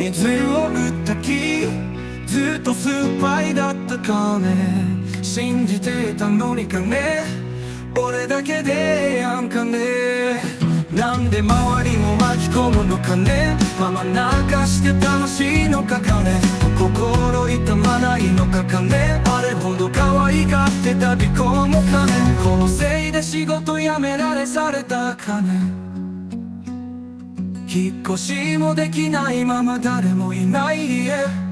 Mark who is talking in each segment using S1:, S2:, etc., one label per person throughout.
S1: 水を打った木ずっとスパイだったかね。信じていたのにかね。俺だけでやんかね。なんで周りも巻き込むのかね。ママ泣かして楽しいのかかね。心痛まないのかかね。あれほど可愛がってた尾行もかね。このせいで仕事辞められされたかね。引っ越しもできないまま誰もいない家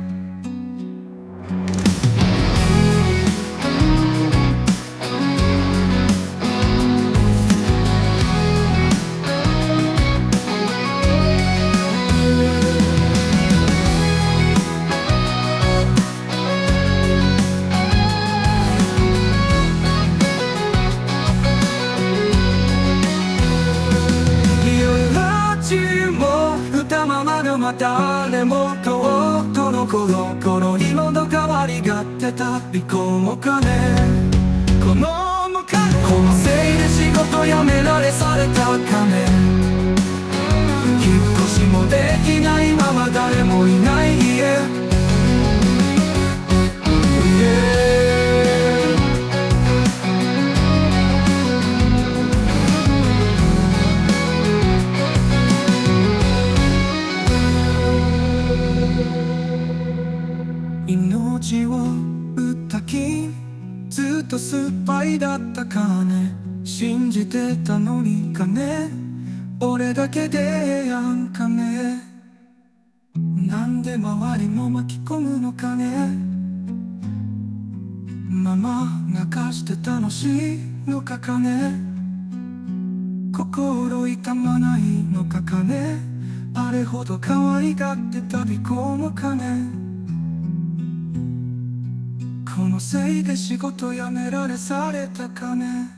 S1: 歌ままがまたでもとうとの頃頃に喉変わりがってた。離婚お金。このお金このせいで仕事辞められされた金。打った木ずっとスパイだったかね。信じてたのにかね。俺だけでやんかね。なんで周りも巻き込むのかね。ママ泣かして楽しいのかかね。心痛まないのかかね。あれほど可愛がってた尾行もかね。のせいで仕事辞められされたかね